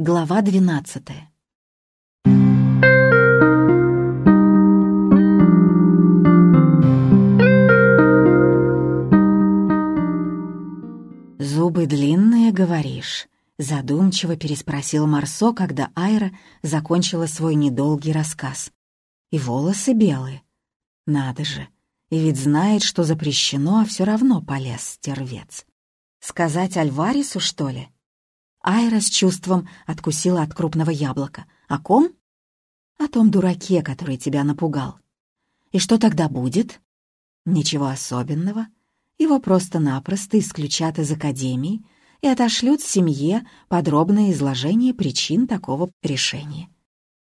Глава двенадцатая. «Зубы длинные, говоришь?» — задумчиво переспросил Марсо, когда Айра закончила свой недолгий рассказ. «И волосы белые. Надо же, и ведь знает, что запрещено, а все равно полез стервец. Сказать Альварису, что ли?» Айра с чувством откусила от крупного яблока. «О ком?» «О том дураке, который тебя напугал». «И что тогда будет?» «Ничего особенного. Его просто-напросто исключат из академии и отошлют семье подробное изложение причин такого решения.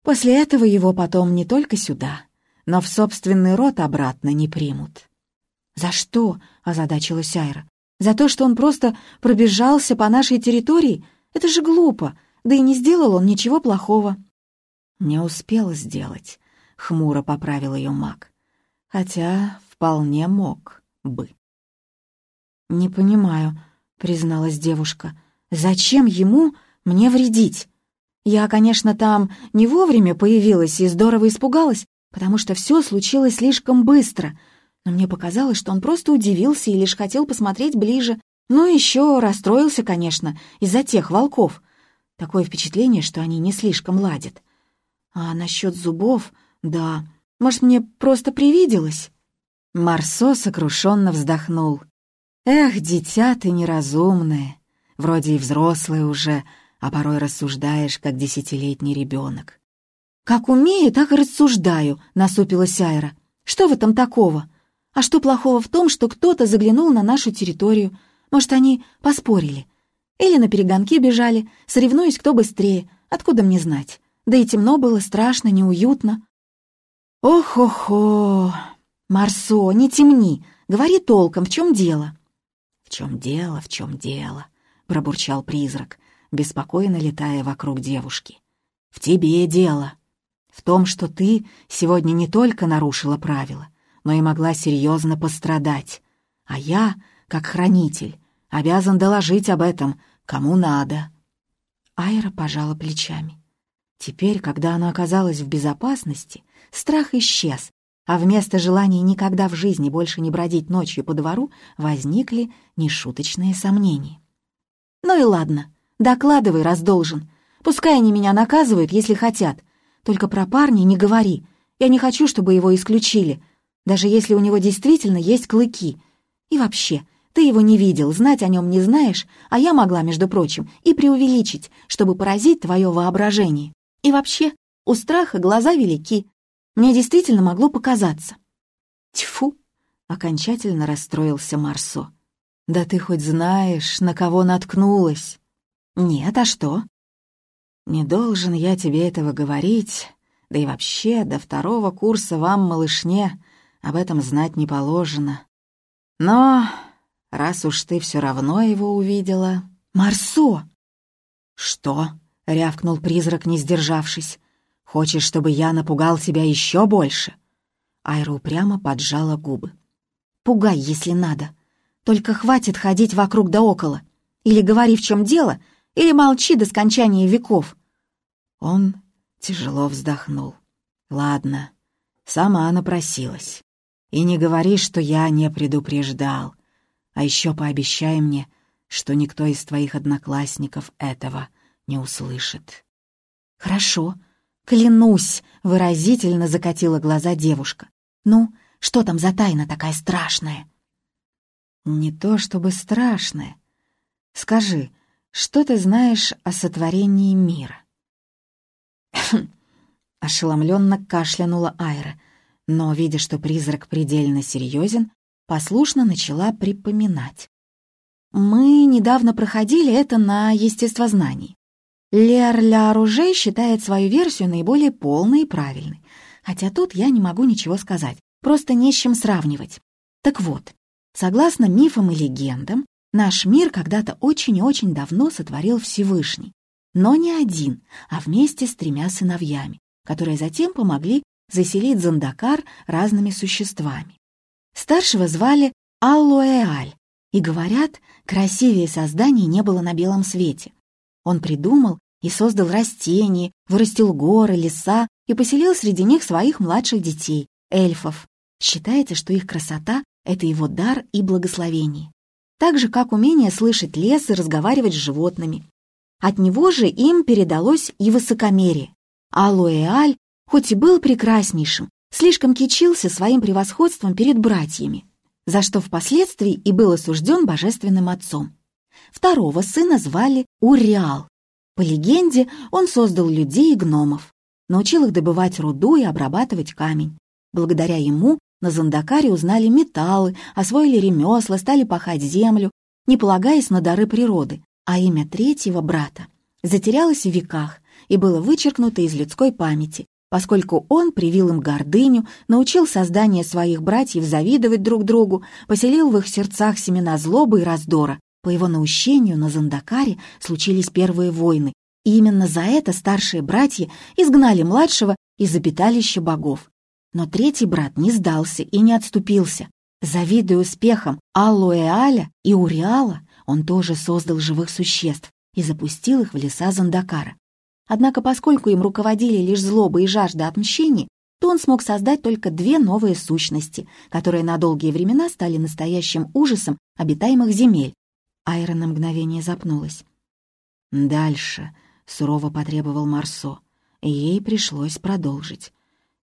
После этого его потом не только сюда, но в собственный род обратно не примут». «За что?» — озадачилась Айра. «За то, что он просто пробежался по нашей территории это же глупо, да и не сделал он ничего плохого». «Не успел сделать», — хмуро поправил ее маг. «Хотя вполне мог бы». «Не понимаю», — призналась девушка. «Зачем ему мне вредить? Я, конечно, там не вовремя появилась и здорово испугалась, потому что все случилось слишком быстро, но мне показалось, что он просто удивился и лишь хотел посмотреть ближе, ну, еще расстроился, конечно, из-за тех волков. Такое впечатление, что они не слишком ладят. А насчет зубов, да, может, мне просто привиделось?» Марсо сокрушенно вздохнул. «Эх, дитя ты неразумное, вроде и взрослое уже, а порой рассуждаешь, как десятилетний ребенок». «Как умею, так и рассуждаю», — насупилась Айра. «Что в этом такого? А что плохого в том, что кто-то заглянул на нашу территорию, может, они поспорили. Или на перегонки бежали, соревнуясь, кто быстрее. Откуда мне знать? Да и темно было, страшно, неуютно. Ох-охо! Марсо, не темни. Говори толком, в чем дело? В чем дело, в чем дело? Пробурчал призрак, беспокойно летая вокруг девушки. В тебе дело. В том, что ты сегодня не только нарушила правила, но и могла серьезно пострадать. А я, как хранитель, Обязан доложить об этом, кому надо». Айра пожала плечами. Теперь, когда она оказалась в безопасности, страх исчез, а вместо желания никогда в жизни больше не бродить ночью по двору возникли нешуточные сомнения. «Ну и ладно, докладывай, раз должен. Пускай они меня наказывают, если хотят. Только про парня не говори. Я не хочу, чтобы его исключили, даже если у него действительно есть клыки. И вообще, ты его не видел, знать о нем не знаешь, а я могла, между прочим, и преувеличить, чтобы поразить твое воображение. И вообще, у страха глаза велики. Мне действительно могло показаться. Тьфу! Окончательно расстроился Марсо. Да ты хоть знаешь, на кого наткнулась? Нет, а что? Не должен я тебе этого говорить, да и вообще до второго курса вам, малышне, об этом знать не положено. Но раз уж ты все равно его увидела...» «Марсо!» «Что?» — рявкнул призрак, не сдержавшись. «Хочешь, чтобы я напугал тебя еще больше?» Айра упрямо поджала губы. «Пугай, если надо. Только хватит ходить вокруг да около. Или говори, в чем дело, или молчи до скончания веков». Он тяжело вздохнул. «Ладно, сама напросилась. И не говори, что я не предупреждал. А еще пообещай мне, что никто из твоих одноклассников этого не услышит». «Хорошо, клянусь», — выразительно закатила глаза девушка. «Ну, что там за тайна такая страшная?» «Не то чтобы страшная. Скажи, что ты знаешь о сотворении мира?» Ошеломленно кашлянула Айра, но, видя, что призрак предельно серьезен, послушно начала припоминать. Мы недавно проходили это на естествознании. Лер Ля Руже считает свою версию наиболее полной и правильной, хотя тут я не могу ничего сказать, просто не с чем сравнивать. Так вот, согласно мифам и легендам, наш мир когда-то очень и очень давно сотворил Всевышний, но не один, а вместе с тремя сыновьями, которые затем помогли заселить Зандакар разными существами. Старшего звали Аллоэаль, и, говорят, красивее создания не было на белом свете. Он придумал и создал растения, вырастил горы, леса и поселил среди них своих младших детей, эльфов. Считается, что их красота — это его дар и благословение. Так же, как умение слышать лес и разговаривать с животными. От него же им передалось и высокомерие. Алуэаль, хоть и был прекраснейшим, слишком кичился своим превосходством перед братьями, за что впоследствии и был осужден божественным отцом. Второго сына звали Уриал. По легенде, он создал людей и гномов, научил их добывать руду и обрабатывать камень. Благодаря ему на Зандакаре узнали металлы, освоили ремесла, стали пахать землю, не полагаясь на дары природы, а имя третьего брата затерялось в веках и было вычеркнуто из людской памяти, поскольку он привил им гордыню, научил создание своих братьев завидовать друг другу, поселил в их сердцах семена злобы и раздора, по его наущению на Зандакаре случились первые войны, и именно за это старшие братья изгнали младшего из обиталища богов. Но третий брат не сдался и не отступился. Завидуя успехам Аллуэаля и Уриала, он тоже создал живых существ и запустил их в леса Зандакара. Однако, поскольку им руководили лишь злоба и жажда отмщения, то он смог создать только две новые сущности, которые на долгие времена стали настоящим ужасом обитаемых земель Айра на мгновение запнулась. «Дальше», — сурово потребовал Марсо, и ей пришлось продолжить.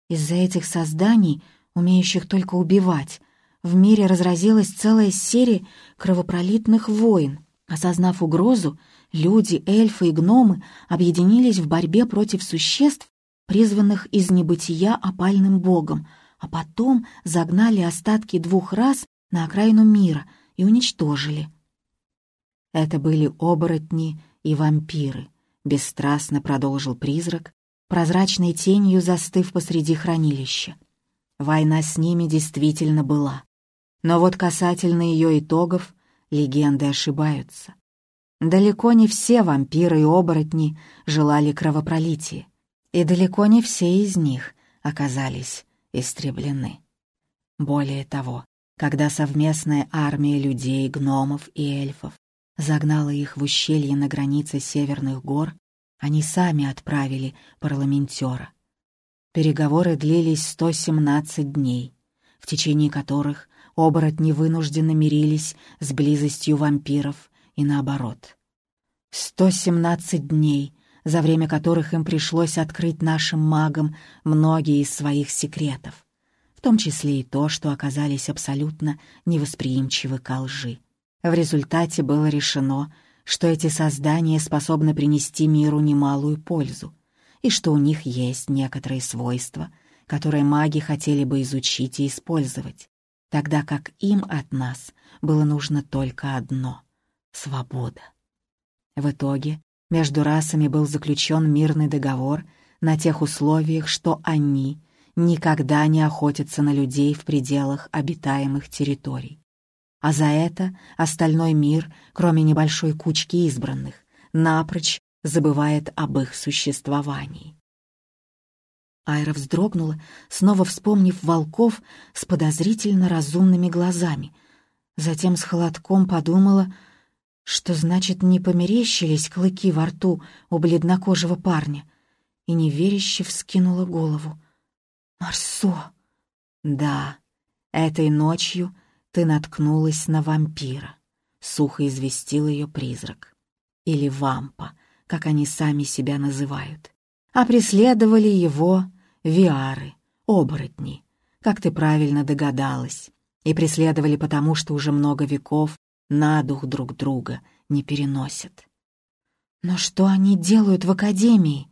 «Из-за этих созданий, умеющих только убивать, в мире разразилась целая серия кровопролитных войн. Осознав угрозу, люди, эльфы и гномы объединились в борьбе против существ, призванных из небытия опальным богом, а потом загнали остатки двух рас на окраину мира и уничтожили. Это были оборотни и вампиры, бесстрастно продолжил призрак, прозрачной тенью застыв посреди хранилища. Война с ними действительно была. Но вот касательно ее итогов легенды ошибаются. Далеко не все вампиры и оборотни желали кровопролития, и далеко не все из них оказались истреблены. Более того, когда совместная армия людей, гномов и эльфов загнала их в ущелье на границе северных гор, они сами отправили парламентера. Переговоры длились 117 дней, в течение которых оборотни вынужденно мирились с близостью вампиров и наоборот. 117 дней, за время которых им пришлось открыть нашим магам многие из своих секретов, в том числе и то, что оказались абсолютно невосприимчивы ко лжи. В результате было решено, что эти создания способны принести миру немалую пользу, и что у них есть некоторые свойства, которые маги хотели бы изучить и использовать, тогда как им от нас было нужно только одно — свобода. В итоге между расами был заключен мирный договор на тех условиях, что они никогда не охотятся на людей в пределах обитаемых территорий а за это остальной мир, кроме небольшой кучки избранных, напрочь забывает об их существовании. Айра вздрогнула, снова вспомнив волков с подозрительно разумными глазами. Затем с холодком подумала, что значит не померещились клыки во рту у бледнокожего парня, и неверяще вскинула голову. «Марсо!» «Да, этой ночью ты наткнулась на вампира», — сухо известил ее призрак. Или вампа, как они сами себя называют. А преследовали его виары, оборотни, как ты правильно догадалась, и преследовали потому, что уже много веков на дух друг друга не переносят. Но что они делают в академии?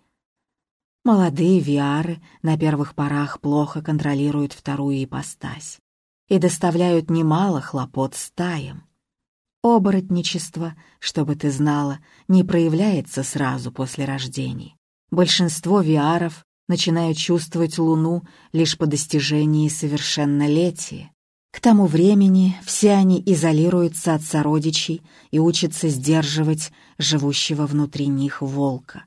Молодые виары на первых порах плохо контролируют вторую ипостась и доставляют немало хлопот стаям. Оборотничество, чтобы ты знала, не проявляется сразу после рождения. Большинство виаров начинают чувствовать Луну лишь по достижении совершеннолетия. К тому времени все они изолируются от сородичей и учатся сдерживать живущего внутри них волка.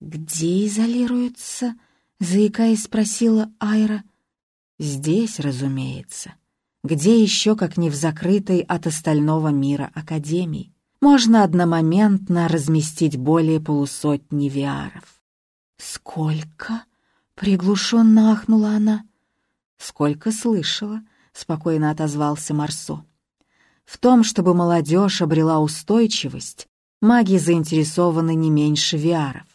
«Где изолируются?» — заикаясь, спросила Айра. Здесь, разумеется. Где еще, как не в закрытой от остального мира академии? можно одномоментно разместить более полусотни виаров. «Сколько?» — приглушенно ахнула она. «Сколько слышала?» — спокойно отозвался Марсо. «В том, чтобы молодежь обрела устойчивость, маги заинтересованы не меньше виаров.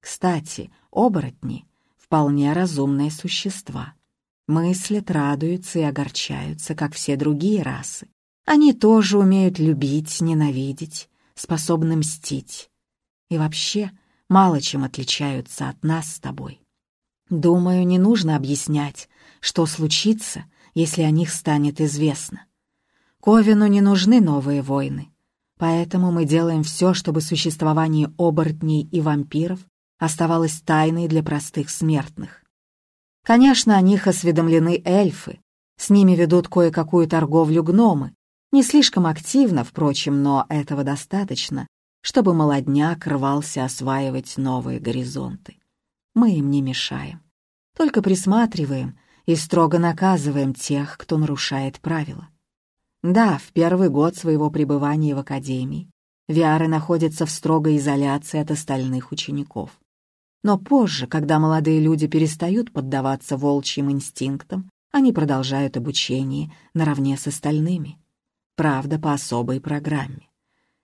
Кстати, оборотни — вполне разумные существа. Мыслят, радуются и огорчаются, как все другие расы. Они тоже умеют любить, ненавидеть, способны мстить. И вообще мало чем отличаются от нас с тобой. Думаю, не нужно объяснять, что случится, если о них станет известно. Ковину не нужны новые войны, поэтому мы делаем все, чтобы существование оборотней и вампиров оставалось тайной для простых смертных. Конечно, о них осведомлены эльфы, с ними ведут кое-какую торговлю гномы, не слишком активно, впрочем, но этого достаточно, чтобы молодняк рвался осваивать новые горизонты. Мы им не мешаем, только присматриваем и строго наказываем тех, кто нарушает правила. Да, в первый год своего пребывания в академии Виары находятся в строгой изоляции от остальных учеников. Но позже, когда молодые люди перестают поддаваться волчьим инстинктам, они продолжают обучение наравне с остальными правда, по особой программе.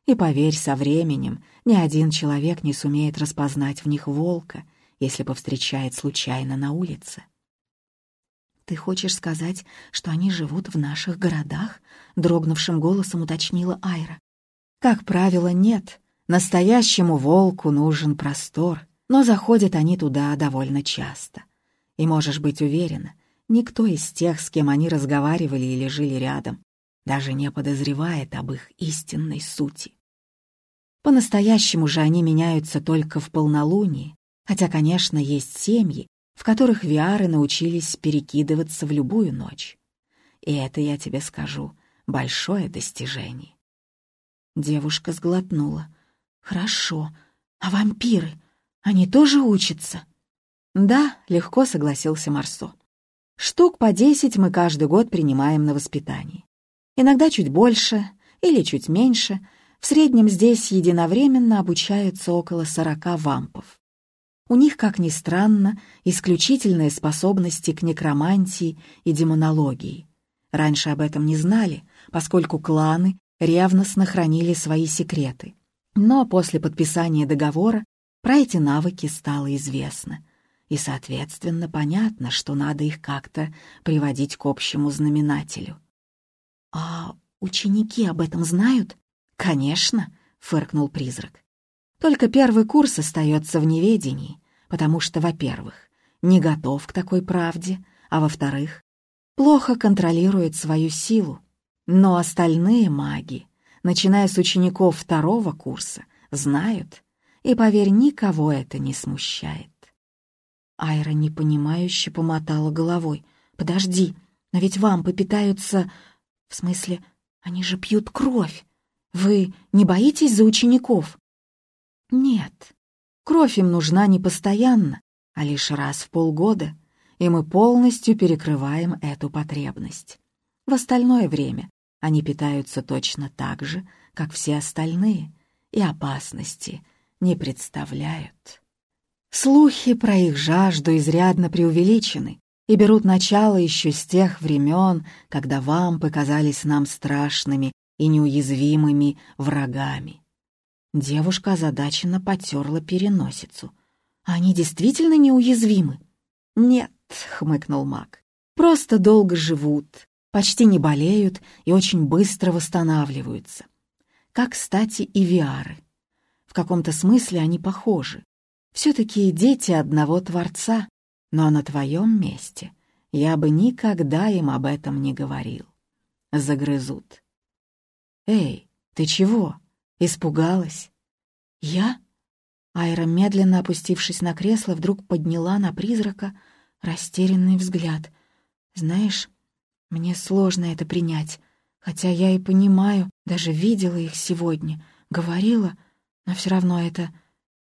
И поверь, со временем ни один человек не сумеет распознать в них волка, если повстречает случайно на улице. «Ты хочешь сказать, что они живут в наших городах?» — дрогнувшим голосом уточнила Айра. «Как правило, нет. Настоящему волку нужен простор, но заходят они туда довольно часто. И можешь быть уверена, никто из тех, с кем они разговаривали или жили рядом, даже не подозревает об их истинной сути. По-настоящему же они меняются только в полнолуние, хотя, конечно, есть семьи, в которых виары научились перекидываться в любую ночь. И это, я тебе скажу, большое достижение. Девушка сглотнула. «Хорошо. А вампиры? Они тоже учатся?» «Да», — легко согласился Марсо. «Штук по десять мы каждый год принимаем на воспитание. Иногда чуть больше или чуть меньше. В среднем здесь единовременно обучаются около сорока вампов. У них, как ни странно, исключительные способности к некромантии и демонологии. Раньше об этом не знали, поскольку кланы ревностно хранили свои секреты. Но после подписания договора про эти навыки стало известно. И, соответственно, понятно, что надо их как-то приводить к общему знаменателю. «А ученики об этом знают?» «Конечно», — фыркнул призрак. «Только первый курс остается в неведении, потому что, во-первых, не готов к такой правде, а во-вторых, плохо контролирует свою силу. Но остальные маги, начиная с учеников второго курса, знают, и, поверь, никого это не смущает. Айра непонимающе помотала головой. «Подожди, но ведь вам попитаются в смысле, они же пьют кровь. Вы не боитесь за учеников? Нет. Кровь им нужна не постоянно, а лишь раз в полгода, и мы полностью перекрываем эту потребность. В остальное время они питаются точно так же, как все остальные, и опасности не представляют. Слухи про их жажду изрядно преувеличены, и берут начало еще с тех времен, когда вампы казались нам страшными и неуязвимыми врагами. Девушка озадаченно потерла переносицу. «Они действительно неуязвимы?» «Нет», — хмыкнул маг, — «просто долго живут, почти не болеют и очень быстро восстанавливаются. Как, кстати, и виары. В каком-то смысле они похожи. Все-таки дети одного Творца, но на твоем месте я бы никогда им об этом не говорил. Загрызут. «Эй, ты чего? Испугалась?» «Я?» Айра, медленно опустившись на кресло, вдруг подняла на призрака растерянный взгляд. «Знаешь, мне сложно это принять, хотя я и понимаю, даже видела их сегодня, говорила, но все равно это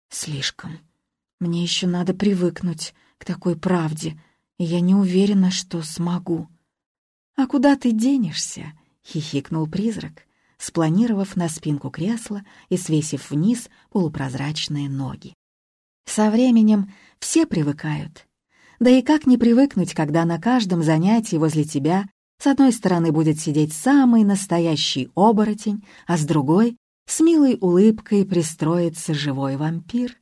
слишком. Мне еще надо привыкнуть к такой правде, и я не уверена, что смогу. «А куда ты денешься?» — хихикнул призрак. Спланировав на спинку кресла и свесив вниз полупрозрачные ноги. Со временем все привыкают. Да и как не привыкнуть, когда на каждом занятии возле тебя с одной стороны будет сидеть самый настоящий оборотень, а с другой — с милой улыбкой пристроится живой вампир.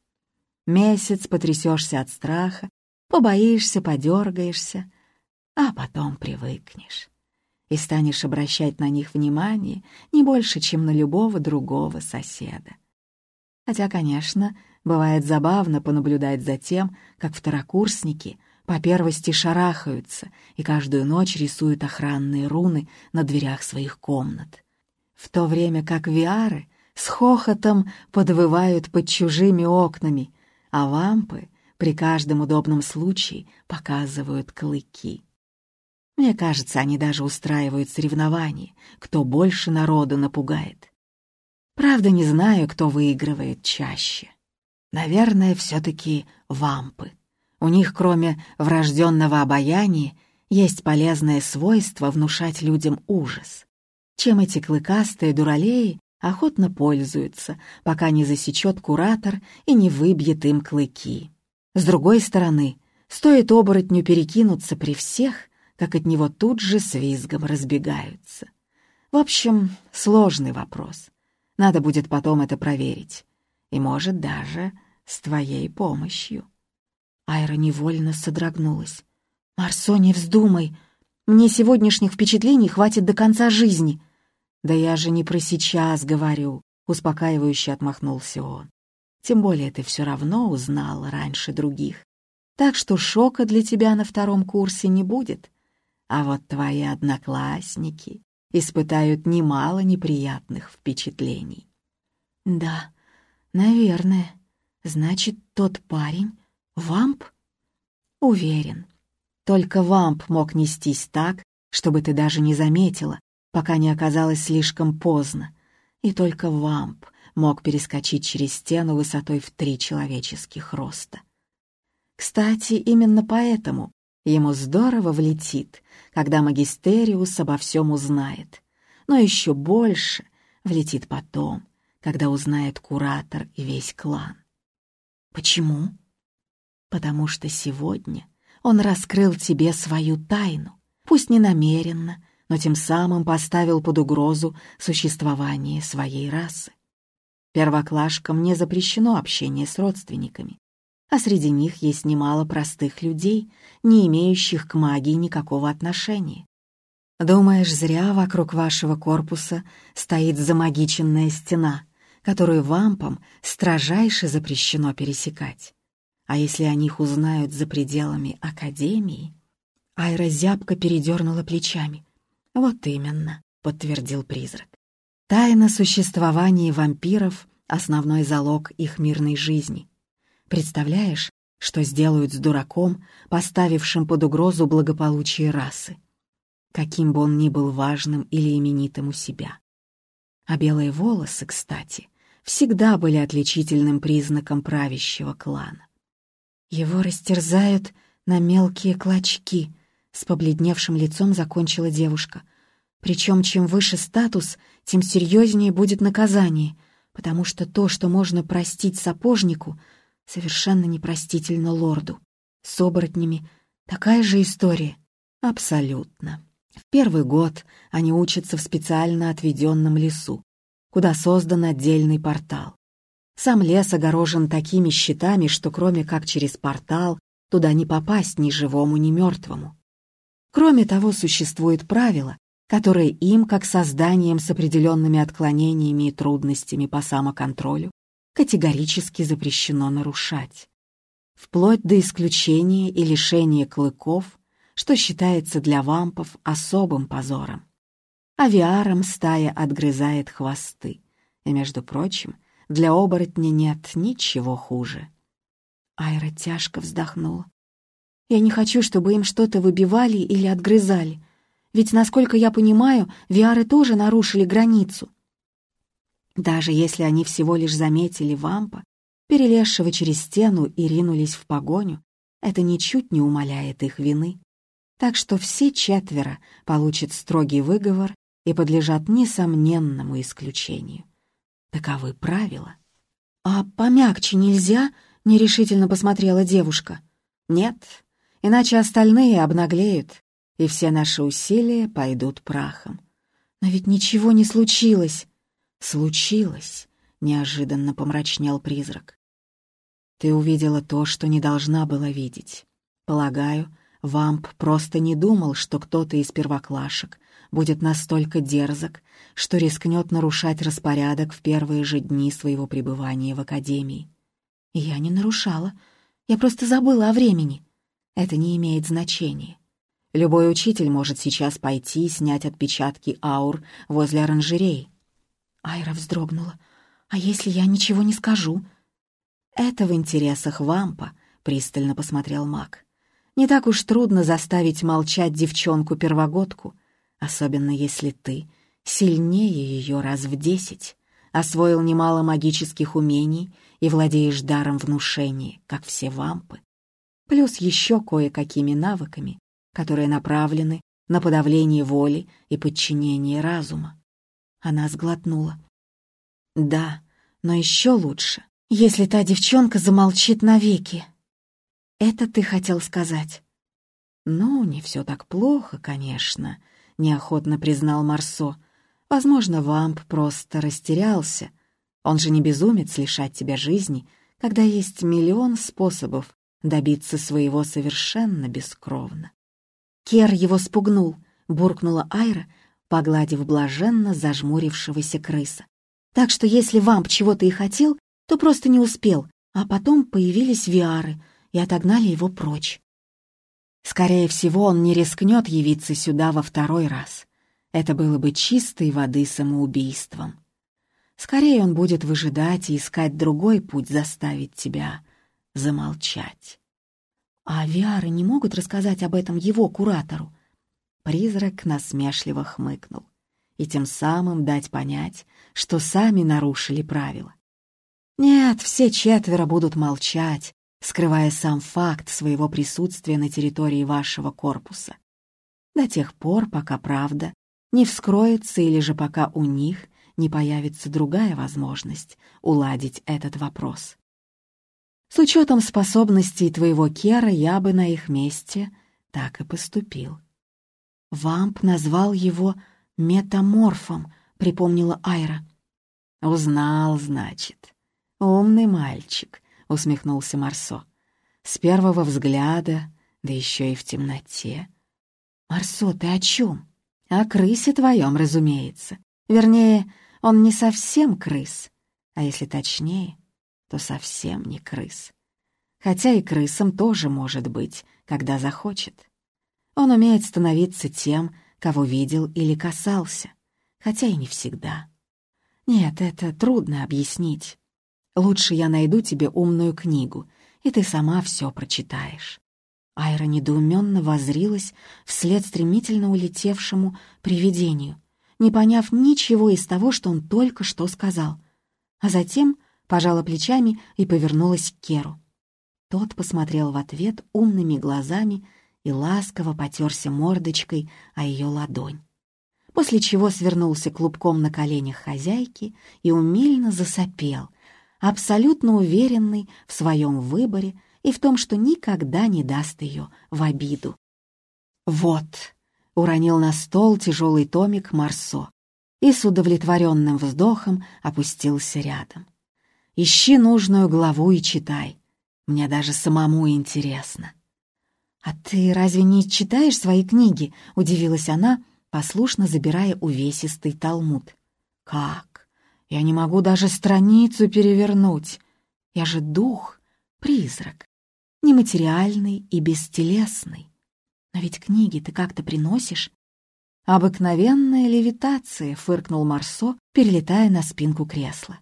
Месяц потрясешься от страха, побоишься, подергаешься, а потом привыкнешь и станешь обращать на них внимание не больше, чем на любого другого соседа. Хотя, конечно, бывает забавно понаблюдать за тем, как второкурсники по первости шарахаются и каждую ночь рисуют охранные руны на дверях своих комнат. В то время как виары с хохотом подвывают под чужими окнами, а вампы при каждом удобном случае показывают клыки. Мне кажется, они даже устраивают соревнования, кто больше народу напугает. Правда, не знаю, кто выигрывает чаще. Наверное, все-таки вампы. У них, кроме врожденного обаяния, есть полезное свойство внушать людям ужас. Чем эти клыкастые дуралеи охотно пользуются, пока не засечет куратор и не выбьет им клыки. С другой стороны, стоит оборотню перекинуться при всех, как от него тут же с визгом разбегаются. В общем, сложный вопрос. Надо будет потом это проверить. И, может, даже с твоей помощью. Айра невольно содрогнулась. «Марсо, не вздумай! Мне сегодняшних впечатлений хватит до конца жизни!» «Да я же не про сейчас говорю», — успокаивающе отмахнулся он. «Тем более ты все равно узнала раньше других. Так что шока для тебя на втором курсе не будет. А вот твои одноклассники испытают немало неприятных впечатлений. Да, наверное. Значит, тот парень — вамп? Уверен. Только вамп мог нестись так, чтобы ты даже не заметила, пока не оказалось слишком поздно. И только вамп мог перескочить через стену высотой в три человеческих роста. Кстати, именно поэтому Ему здорово влетит, когда магистериус обо всем узнает. Но еще больше влетит потом, когда узнает куратор и весь клан. Почему? Потому что сегодня он раскрыл тебе свою тайну, пусть не намеренно, но тем самым поставил под угрозу существование своей расы. Первоклашкам не запрещено общение с родственниками, а среди них есть немало простых людей, не имеющих к магии никакого отношения. Думаешь, зря вокруг вашего корпуса стоит замагиченная стена, которую вампам строжайше запрещено пересекать. А если о них узнают за пределами Академии? Айра зябко передернула плечами. «Вот именно», — подтвердил призрак. «Тайна существования вампиров — основной залог их мирной жизни. Представляешь, что сделают с дураком, поставившим под угрозу благополучие расы? Каким бы он ни был важным или именитым у себя. А белые волосы, кстати, всегда были отличительным признаком правящего клана. Его растерзают на мелкие клочки, с побледневшим лицом закончила девушка. Причем чем выше статус, тем серьезнее будет наказание, потому что то, что можно простить сапожнику — совершенно непростительно лорду. С оборотнями такая же история. Абсолютно. В первый год они учатся в специально отведенном лесу, куда создан отдельный портал. Сам лес огорожен такими щитами, что кроме как через портал туда не попасть ни живому, ни мертвому. Кроме того, существует правило, которое им, как созданием с определенными отклонениями и трудностями по самоконтролю, категорически запрещено нарушать. Вплоть до исключения и лишения клыков, что считается для вампов особым позором. Авиаром стая отгрызает хвосты, и, между прочим, для оборотня нет ничего хуже. Айра тяжко вздохнула. «Я не хочу, чтобы им что-то выбивали или отгрызали, ведь, насколько я понимаю, виары тоже нарушили границу. Даже если они всего лишь заметили вампа, перелезшего через стену и ринулись в погоню, это ничуть не умаляет их вины. Так что все четверо получат строгий выговор и подлежат несомненному исключению. Таковы правила. «А помягче нельзя?» — нерешительно посмотрела девушка. «Нет, иначе остальные обнаглеют, и все наши усилия пойдут прахом. Но ведь ничего не случилось». «Случилось», — неожиданно помрачнел призрак. «Ты увидела то, что не должна была видеть. Полагаю, Вамп просто не думал, что кто-то из первоклашек будет настолько дерзок, что рискнет нарушать распорядок в первые же дни своего пребывания в Академии. Я не нарушала, я просто забыла о времени. Это не имеет значения. Любой учитель может сейчас пойти и снять отпечатки аур возле оранжерей. Айра вздрогнула. «А если я ничего не скажу?» «Это в интересах вампа», — пристально посмотрел маг. «Не так уж трудно заставить молчать девчонку-первогодку, особенно если ты сильнее ее раз в десять, освоил немало магических умений и владеешь даром внушения, как все вампы, плюс еще кое-какими навыками, которые направлены на подавление воли и подчинение разума. Она сглотнула. «Да, но еще лучше, если та девчонка замолчит навеки». «Это ты хотел сказать?» «Ну, не все так плохо, конечно», — неохотно признал Марсо. «Возможно, вамп просто растерялся. Он же не безумец лишать тебя жизни, когда есть миллион способов добиться своего совершенно бескровно». Кер его спугнул, буркнула Айра, погладив блаженно зажмурившегося крыса. Так что если вамп чего-то и хотел, то просто не успел, а потом появились виары и отогнали его прочь. Скорее всего, он не рискнет явиться сюда во второй раз. Это было бы чистой воды самоубийством. Скорее он будет выжидать и искать другой путь заставить тебя замолчать. А авиары не могут рассказать об этом его куратору? Призрак насмешливо хмыкнул и тем самым дать понять, что сами нарушили правила. Нет, все четверо будут молчать, скрывая сам факт своего присутствия на территории вашего корпуса. До тех пор, пока правда не вскроется или же пока у них не появится другая возможность уладить этот вопрос. С учетом способностей твоего Кера я бы на их месте так и поступил. Вамп назвал его метаморфом, припомнила Айра. Узнал, значит. Умный мальчик, — усмехнулся Марсо. «С первого взгляда, да еще и в темноте». «Марсо, ты о чем?» «О крысе твоем, разумеется. Вернее, он не совсем крыс, а если точнее, то совсем не крыс. Хотя и крысом тоже может быть, когда захочет. Он умеет становиться тем, кого видел или касался, хотя и не всегда. Нет, это трудно объяснить. Лучше я найду тебе умную книгу, и ты сама все прочитаешь». Айра недоуменно возрилась вслед стремительно улетевшему привидению, не поняв ничего из того, что он только что сказал. А затем пожала плечами и повернулась к Керу. Тот посмотрел в ответ умными глазами и ласково потерся мордочкой о ее ладонь, после чего свернулся клубком на коленях хозяйки и умильно засопел, абсолютно уверенный в своем выборе и в том, что никогда не даст ее в обиду. «Вот», — уронил на стол тяжелый томик Марсо и с удовлетворенным вздохом опустился рядом. «Ищи нужную главу и читай. Мне даже самому интересно». «А ты разве не читаешь свои книги?» — удивилась она, послушно забирая увесистый талмуд. «Как? Я не могу даже страницу перевернуть. Я же дух, призрак, нематериальный и бестелесный. Но ведь книги ты как-то приносишь. «Обыкновенная левитация», — фыркнул Марсо, перелетая на спинку кресла.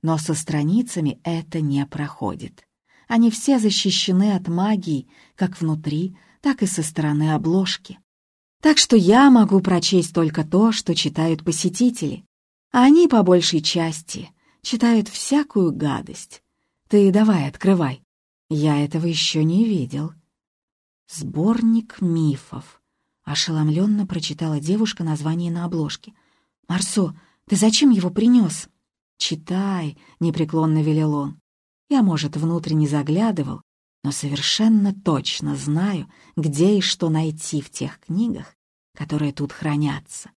«Но со страницами это не проходит. Они все защищены от магии, как внутри, так и со стороны обложки. Так что я могу прочесть только то, что читают посетители, а они, по большей части, читают всякую гадость. Ты давай, открывай. Я этого еще не видел. Сборник мифов. Ошеломленно прочитала девушка название на обложке. «Марсо, ты зачем его принес?» «Читай», — непреклонно велел он. «Я, может, внутренне заглядывал, но совершенно точно знаю, где и что найти в тех книгах, которые тут хранятся.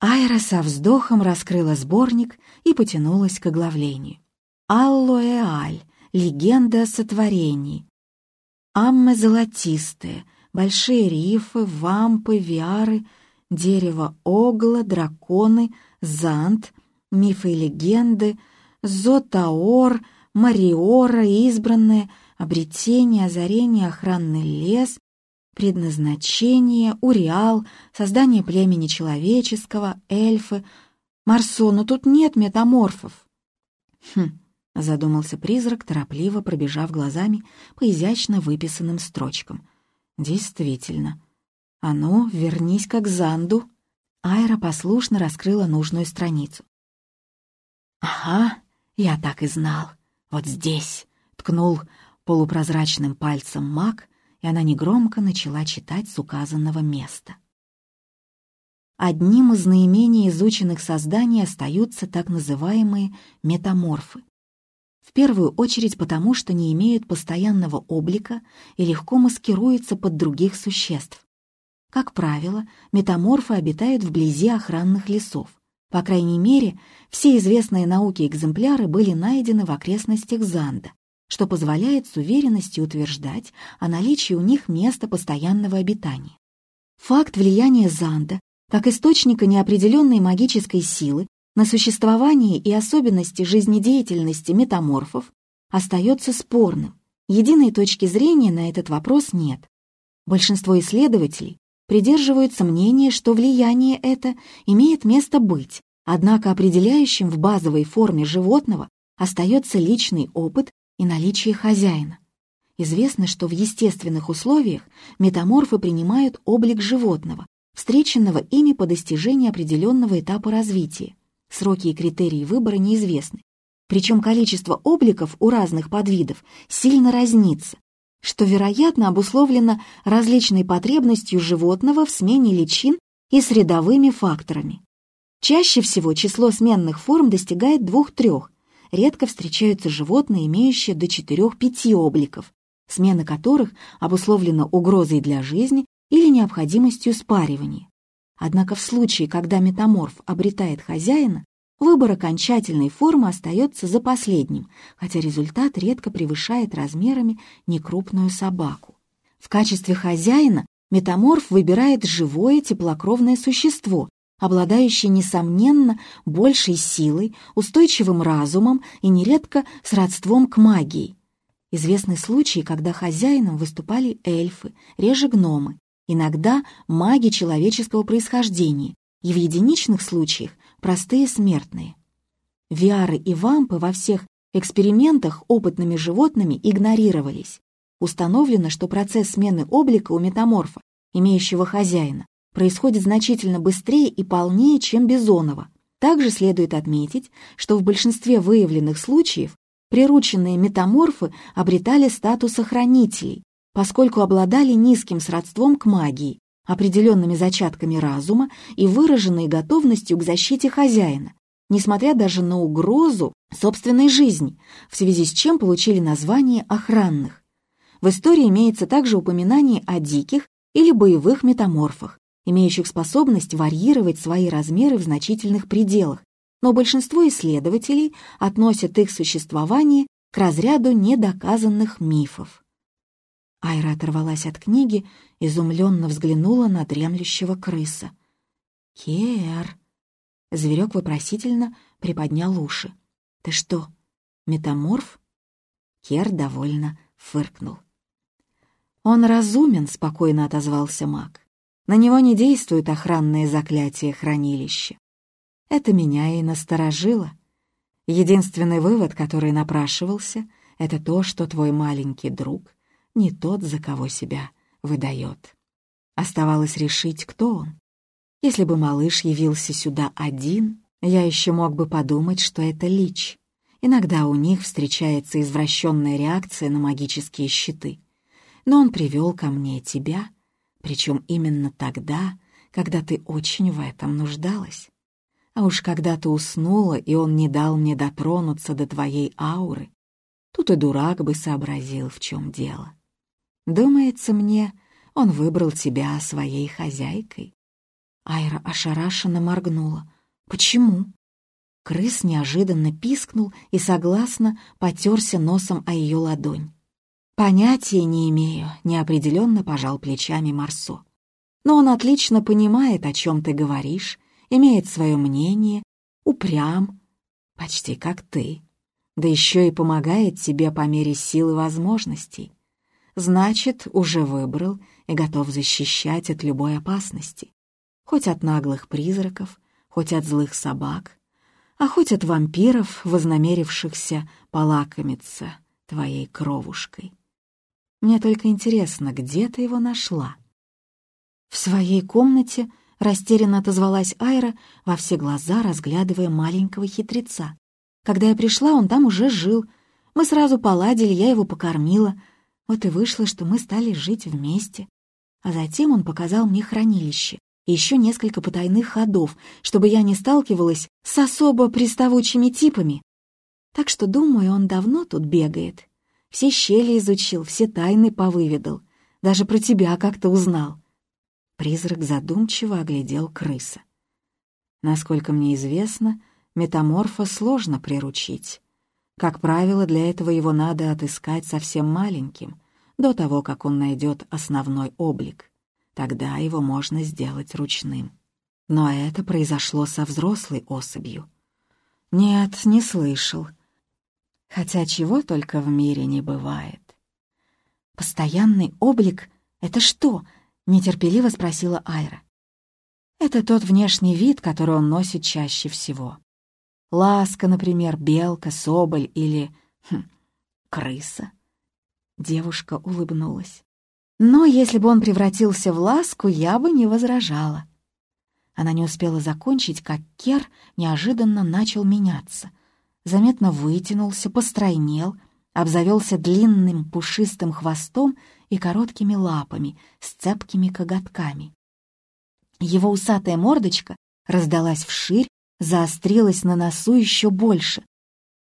Айра со вздохом раскрыла сборник и потянулась к оглавлению. «Аллоэаль. Легенда о сотворении». Аммы золотистые, большие рифы, вампы, виары, дерево огла, драконы, зант, мифы и легенды, зотаор, мариора, избранные, обретение, озарение, охранный лес, предназначение, Уриал, создание племени человеческого, эльфы. Марсо, но тут нет метаморфов. Хм, задумался призрак, торопливо пробежав глазами по изящно выписанным строчкам. Действительно. А ну, вернись как Занду. Айра послушно раскрыла нужную страницу. «Ага, я так и знал. Вот здесь», — ткнул полупрозрачным пальцем маг, и она негромко начала читать с указанного места. Одним из наименее изученных созданий остаются так называемые метаморфы. В первую очередь потому, что не имеют постоянного облика и легко маскируются под других существ. Как правило, метаморфы обитают вблизи охранных лесов. По крайней мере, все известные науке экземпляры были найдены в окрестностях Занда, что позволяет с уверенностью утверждать о наличии у них места постоянного обитания. Факт влияния Занда как источника неопределенной магической силы на существование и особенности жизнедеятельности метаморфов остается спорным. Единой точки зрения на этот вопрос нет. Большинство исследователей придерживаются мнения, что влияние это имеет место быть, однако определяющим в базовой форме животного остается личный опыт и наличие хозяина. Известно, что в естественных условиях метаморфы принимают облик животного, встреченного ими по достижении определенного этапа развития. Сроки и критерии выбора неизвестны. Причем количество обликов у разных подвидов сильно разнится, что, вероятно, обусловлено различной потребностью животного в смене личин и средовыми факторами. Чаще всего число сменных форм достигает двух-трех, редко встречаются животные, имеющие до 4-5 обликов, смена которых обусловлена угрозой для жизни или необходимостью спаривания. Однако в случае, когда метаморф обретает хозяина, выбор окончательной формы остается за последним, хотя результат редко превышает размерами некрупную собаку. В качестве хозяина метаморф выбирает живое теплокровное существо, обладающий, несомненно, большей силой, устойчивым разумом и нередко с родством к магии. Известны случаи, когда хозяином выступали эльфы, реже гномы, иногда маги человеческого происхождения, и в единичных случаях простые смертные. Виары и вампы во всех экспериментах опытными животными игнорировались. Установлено, что процесс смены облика у метаморфа, имеющего хозяина, происходит значительно быстрее и полнее, чем Бизонова. Также следует отметить, что в большинстве выявленных случаев прирученные метаморфы обретали статус охранителей, поскольку обладали низким сродством к магии, определенными зачатками разума и выраженной готовностью к защите хозяина, несмотря даже на угрозу собственной жизни, в связи с чем получили название охранных. В истории имеется также упоминание о диких или боевых метаморфах, имеющих способность варьировать свои размеры в значительных пределах, но большинство исследователей относят их существование к разряду недоказанных мифов. Айра оторвалась от книги, изумленно взглянула на дремлющего крыса. «Кер!» Зверек вопросительно приподнял уши. «Ты что, метаморф?» Кер довольно фыркнул. «Он разумен», — спокойно отозвался маг. На него не действует охранное заклятие хранилища. Это меня и насторожило. Единственный вывод, который напрашивался, это то, что твой маленький друг не тот, за кого себя выдает. Оставалось решить, кто он. Если бы малыш явился сюда один, я еще мог бы подумать, что это Лич. Иногда у них встречается извращенная реакция на магические щиты. Но он привел ко мне тебя — причем именно тогда, когда ты очень в этом нуждалась. А уж когда ты уснула, и он не дал мне дотронуться до твоей ауры, тут и дурак бы сообразил, в чем дело. Думается мне, он выбрал тебя своей хозяйкой. Айра ошарашенно моргнула. «Почему?» Крыс неожиданно пискнул и согласно потерся носом о ее ладонь. «Понятия не имею», — неопределенно пожал плечами Марсо. «Но он отлично понимает, о чем ты говоришь, имеет свое мнение, упрям, почти как ты, да еще и помогает тебе по мере сил и возможностей. Значит, уже выбрал и готов защищать от любой опасности, хоть от наглых призраков, хоть от злых собак, а хоть от вампиров, вознамерившихся полакомиться твоей кровушкой. Мне только интересно, где ты его нашла?» «В своей комнате», — растерянно отозвалась Айра, во все глаза разглядывая маленького хитреца. «Когда я пришла, он там уже жил. Мы сразу поладили, я его покормила. Вот и вышло, что мы стали жить вместе. А затем он показал мне хранилище и еще несколько потайных ходов, чтобы я не сталкивалась с особо приставучими типами. Так что, думаю, он давно тут бегает. Все щели изучил, все тайны повыведал. Даже про тебя как-то узнал. Призрак задумчиво оглядел крыса. Насколько мне известно, метаморфа сложно приручить. Как правило, для этого его надо отыскать совсем маленьким, до того, как он найдет основной облик. Тогда его можно сделать ручным. Но это произошло со взрослой особью. Нет, не слышал. Хотя чего только в мире не бывает. «Постоянный облик — это что?» — нетерпеливо спросила Айра. «Это тот внешний вид, который он носит чаще всего. Ласка, например, белка, соболь или... Хм, крыса». Девушка улыбнулась. «Но если бы он превратился в ласку, я бы не возражала». Она не успела закончить, как Кер неожиданно начал меняться — заметно вытянулся, постройнел, обзавелся длинным пушистым хвостом и короткими лапами с цепкими коготками. Его усатая мордочка раздалась вширь, заострилась на носу еще больше.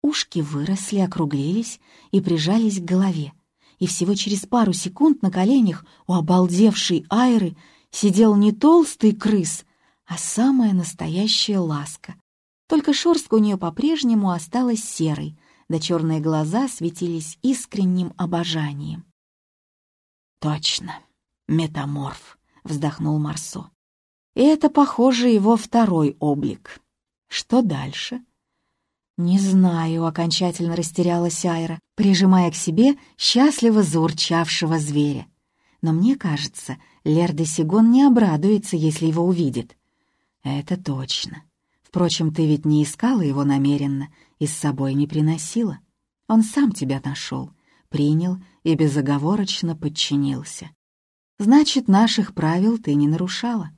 Ушки выросли, округлились и прижались к голове. И всего через пару секунд на коленях у обалдевшей Айры сидел не толстый крыс, а самая настоящая ласка, только шерстка у нее по-прежнему осталась серой, да черные глаза светились искренним обожанием. «Точно, метаморф», — вздохнул Марсо. «И это, похоже, его второй облик. Что дальше?» «Не знаю», — окончательно растерялась Айра, прижимая к себе счастливо заурчавшего зверя. «Но мне кажется, Лер де Сигон не обрадуется, если его увидит». «Это точно. Впрочем, ты ведь не искала его намеренно и с собой не приносила. Он сам тебя нашел, принял и безоговорочно подчинился. Значит, наших правил ты не нарушала.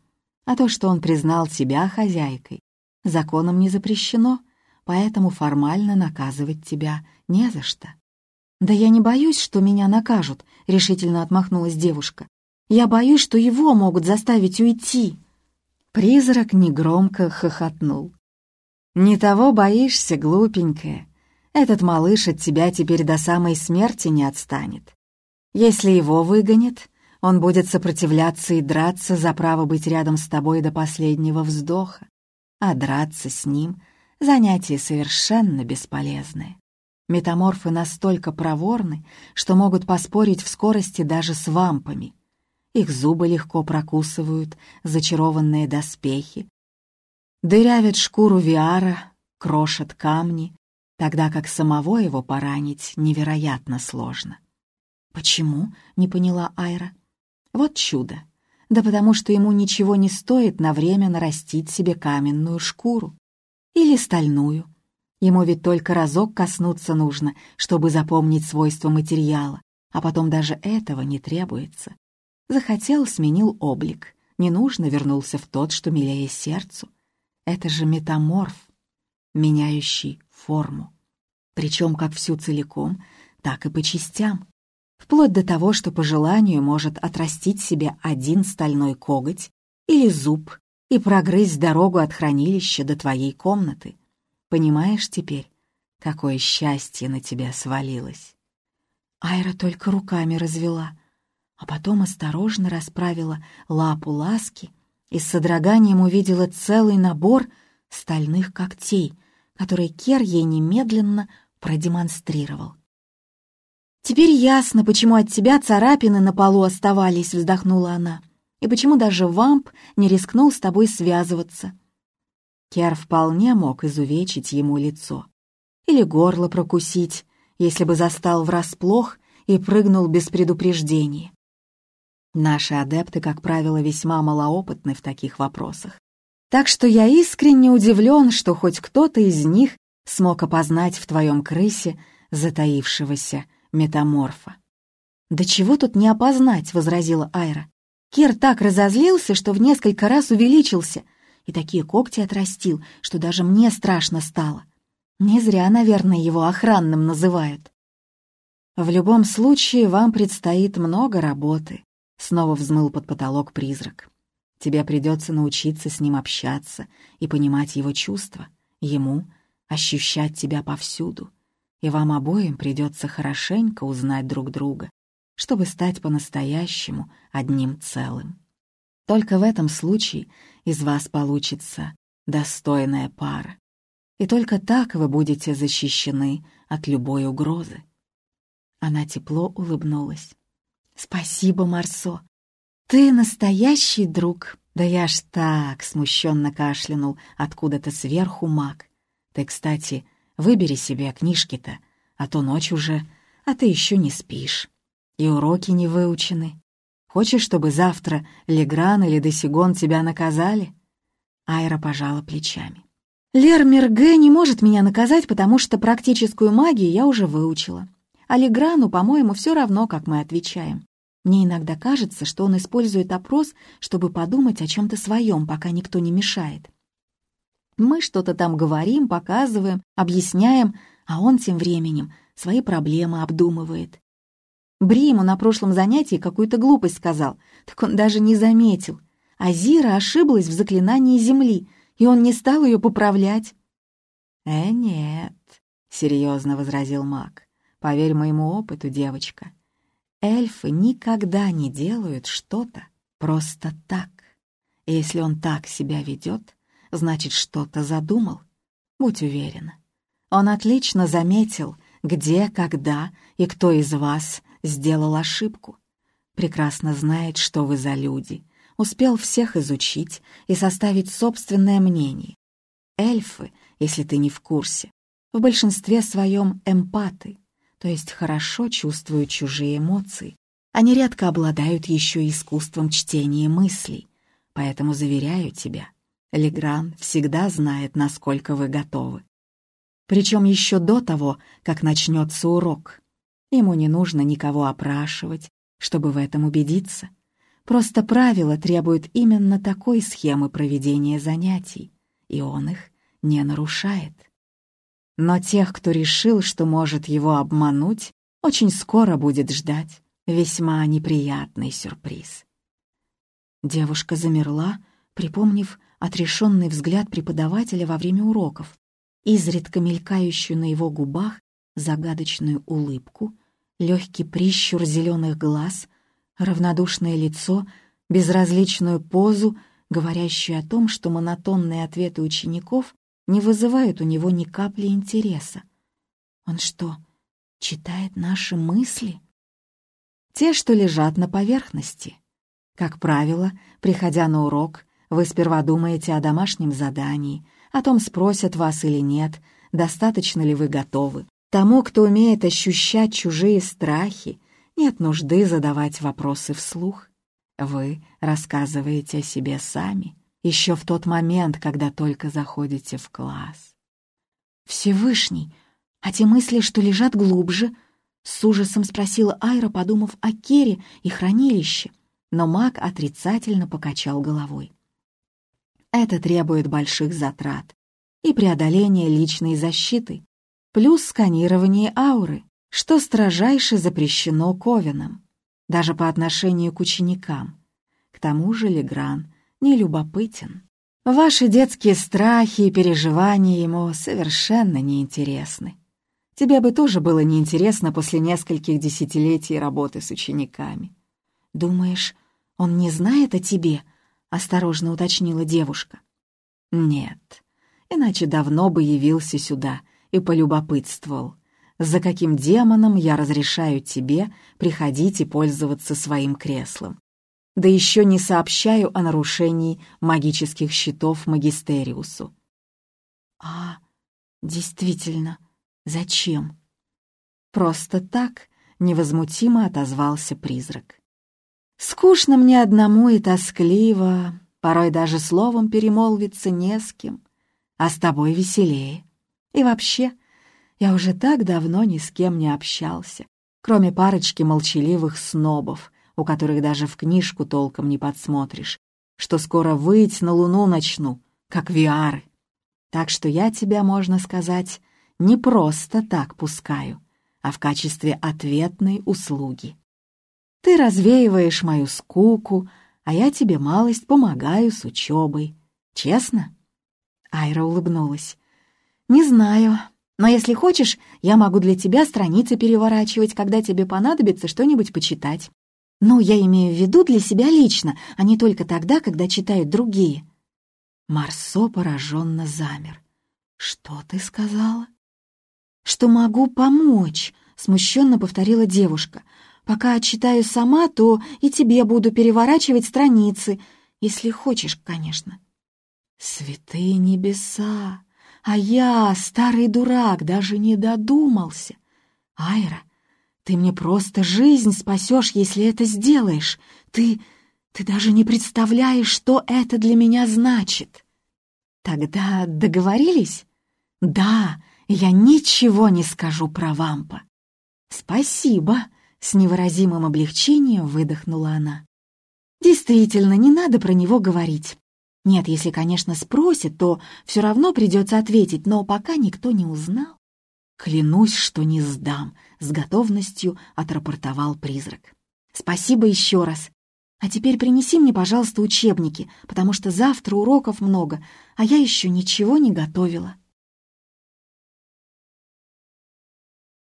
А то, что он признал тебя хозяйкой, законом не запрещено, поэтому формально наказывать тебя не за что. «Да я не боюсь, что меня накажут», — решительно отмахнулась девушка. «Я боюсь, что его могут заставить уйти». Призрак негромко хохотнул. «Не того боишься, глупенькая. Этот малыш от тебя теперь до самой смерти не отстанет. Если его выгонят, он будет сопротивляться и драться за право быть рядом с тобой до последнего вздоха. А драться с ним — занятие совершенно бесполезное. Метаморфы настолько проворны, что могут поспорить в скорости даже с вампами — их зубы легко прокусывают зачарованные доспехи, дырявят шкуру Виара, крошат камни, тогда как самого его поранить невероятно сложно. «Почему?» — не поняла Айра. «Вот чудо. Да потому что ему ничего не стоит на время нарастить себе каменную шкуру. Или стальную. Ему ведь только разок коснуться нужно, чтобы запомнить свойства материала, а потом даже этого не требуется. Захотел, сменил облик. Не нужно, вернулся в тот, что милее сердцу. Это же метаморф, меняющий форму. Причем как всю целиком, так и по частям. Вплоть до того, что по желанию может отрастить себе один стальной коготь или зуб, и прогрызть дорогу от хранилища до твоей комнаты. Понимаешь теперь, какое счастье на тебя свалилось?» Айра только руками развела, а потом осторожно расправила лапу ласки и с содроганием увидела целый набор стальных когтей, который Кер ей немедленно продемонстрировал. «Теперь ясно, почему от тебя царапины на полу оставались», — вздохнула она, «и почему даже вамп не рискнул с тобой связываться. Кер вполне мог изувечить ему лицо. Или горло прокусить, если бы застал врасплох и прыгнул без предупреждения. Наши адепты, как правило, весьма малоопытны в таких вопросах. Так что я искренне удивлен, что хоть кто-то из них смог опознать в твоем крысе затаившегося метаморфа. «Да чего тут не опознать?» — возразила Айра. Кир так разозлился, что в несколько раз увеличился — и такие когти отрастил, что даже мне страшно стало. Не зря, наверное, его охранным называют. В любом случае, вам предстоит много работы, — снова взмыл под потолок призрак. Тебе придется научиться с ним общаться и понимать его чувства, ему ощущать тебя повсюду, и вам обоим придется хорошенько узнать друг друга, чтобы стать по-настоящему одним целым. Только в этом случае из вас получится достойная пара. И только так вы будете защищены от любой угрозы. Она тепло улыбнулась. «Спасибо, Марсо. Ты настоящий друг. Да я ж так!» — смущенно кашлянул откуда-то сверху маг. «Ты, кстати, выбери себе книжки-то, а то ночь уже, а ты еще не спишь. И уроки не выучены. Хочешь, чтобы завтра Легран или Десигон тебя наказали?» Айра пожала плечами. «Лер Мерге не может меня наказать, потому что практическую магию я уже выучила. А Леграну, по-моему, все равно, как мы отвечаем. Мне иногда кажется, что он использует опрос, чтобы подумать о чем-то своем, пока никто не мешает. Мы что-то там говорим, показываем, объясняем, а он тем временем свои проблемы обдумывает. Бри ему на прошлом занятии какую-то глупость сказал, так он даже не заметил. А Зира ошиблась в заклинании земли, и он не стал ее поправлять. «Э, нет», — серьезно возразил маг, — «поверь моему опыту, девочка. Эльфы никогда не делают что-то просто так. Если он так себя ведет, значит, что-то задумал. Будь уверена. Он отлично заметил, где, когда и кто из вас сделал ошибку. Прекрасно знает, что вы за люди, успел всех изучить и составить собственное мнение. Эльфы, если ты не в курсе, в большинстве своем эмпаты, то есть хорошо чувствуют чужие эмоции. Они редко обладают еще искусством чтения мыслей, поэтому заверяю тебя, Легран всегда знает, насколько вы готовы. Причем еще до того, как начнется урок. Ему не нужно никого опрашивать, чтобы в этом убедиться. Просто правила требуют именно такой схемы проведения занятий, и он их не нарушает. Но тех, кто решил, что может его обмануть, очень скоро будет ждать весьма неприятный сюрприз. Девушка замерла, припомнив отрешенный взгляд преподавателя во время уроков, изредка мелькающую на его губах загадочную улыбку легкий прищур зеленых глаз, равнодушное лицо, безразличную позу, говорящую о том, что монотонные ответы учеников не вызывают у него ни капли интереса. Он что, читает наши мысли? Те, что лежат на поверхности. Как правило, приходя на урок, вы сперва думаете о домашнем задании, о том, спросят вас или нет, достаточно ли вы готовы, Тому, кто умеет ощущать чужие страхи, нет нужды задавать вопросы вслух. Вы рассказываете о себе сами, еще в тот момент, когда только заходите в класс. «Всевышний, а те мысли, что лежат глубже?» — с ужасом спросила Айра, подумав о Кере и хранилище, но маг отрицательно покачал головой. «Это требует больших затрат и преодоления личной защиты плюс сканирование ауры, что строжайше запрещено Ковином, даже по отношению к ученикам. К тому же Легран не любопытен. Ваши детские страхи и переживания ему совершенно неинтересны. Тебе бы тоже было неинтересно после нескольких десятилетий работы с учениками. Думаешь, он не знает о тебе? Осторожно уточнила девушка. Нет, иначе давно бы явился сюда и полюбопытствовал, за каким демоном я разрешаю тебе приходить и пользоваться своим креслом да еще не сообщаю о нарушении магических щитов Магистериусу. А, действительно, зачем? Просто так невозмутимо отозвался призрак. Скучно мне одному и тоскливо, порой даже словом перемолвиться не с кем, а с тобой веселее. И вообще, я уже так давно ни с кем не общался, кроме парочки молчаливых снобов, у которых даже в книжку толком не подсмотришь, что скоро выйти на луну начну, как виары. Так что я тебя, можно сказать, не просто так пускаю, а в качестве ответной услуги. Ты развеиваешь мою скуку, а я тебе малость помогаю с учебой. Честно?» Айра улыбнулась. «Не знаю, но если хочешь, я могу для тебя страницы переворачивать, когда тебе понадобится что-нибудь почитать. Ну, я имею в виду для себя лично, а не только тогда, когда читают другие. Марсо пораженно замер. «Что ты сказала?» «Что могу помочь», — смущенно повторила девушка. «Пока читаю сама, то и тебе буду переворачивать страницы, если хочешь, конечно». «Святые небеса! А я, старый дурак, даже не додумался. Айра, ты мне просто жизнь спасешь, если это сделаешь. Ты... ты даже не представляешь, что это для меня значит. Тогда договорились? Да, я ничего не скажу про вампа. Спасибо, с невыразимым облегчением выдохнула она. Действительно, не надо про него говорить. Нет, если, конечно, спросят, то все равно придется ответить, но пока никто не узнал. «Клянусь, что не сдам», — с готовностью отрапортовал призрак. «Спасибо еще раз. А теперь принеси мне, пожалуйста, учебники, потому что завтра уроков много, а я еще ничего не готовила».